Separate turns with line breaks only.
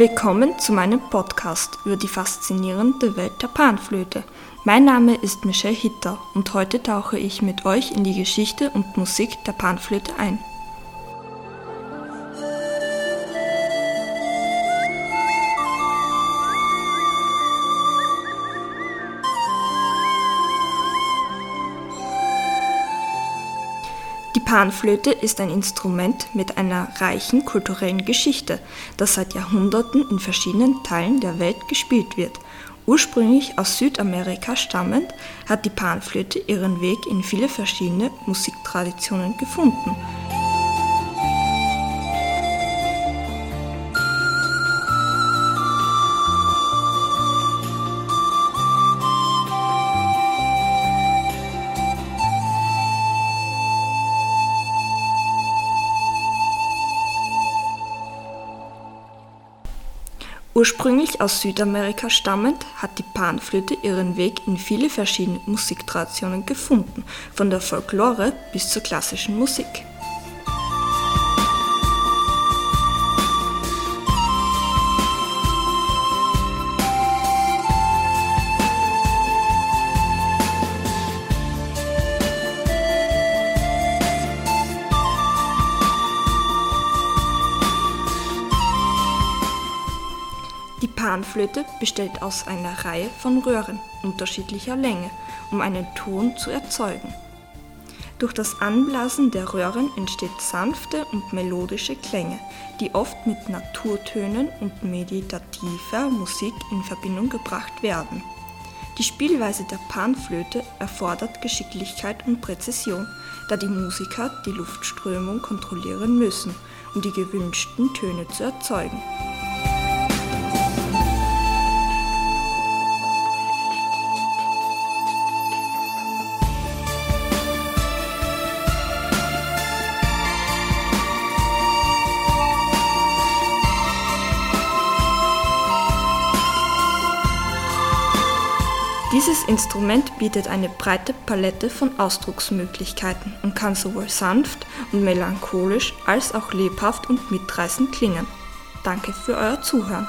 Willkommen zu meinem Podcast über die faszinierende Welt der Panflöte. Mein Name ist Michelle Hitter und heute tauche ich mit euch in die Geschichte und Musik der Panflöte ein. Panflöte ist ein Instrument mit einer reichen kulturellen Geschichte, das seit Jahrhunderten in verschiedenen Teilen der Welt gespielt wird. Ursprünglich aus Südamerika stammend, hat die Panflöte ihren Weg in viele verschiedene Musiktraditionen gefunden. Ursprünglich aus Südamerika stammend, hat die Panflöte ihren Weg in viele verschiedene Musiktraditionen gefunden, von der Folklore bis zur klassischen Musik. Panflöte besteht aus einer Reihe von Röhren unterschiedlicher Länge, um einen Ton zu erzeugen. Durch das Anblasen der Röhren entsteht sanfte und melodische Klänge, die oft mit Naturtönen und meditativer Musik in Verbindung gebracht werden. Die Spielweise der Panflöte erfordert Geschicklichkeit und Präzision, da die Musiker die Luftströmung kontrollieren müssen, um die gewünschten Töne zu erzeugen. Dieses Instrument bietet eine breite Palette von Ausdrucksmöglichkeiten und kann sowohl sanft und melancholisch als auch lebhaft und mitreißend klingen. Danke für euer Zuhören.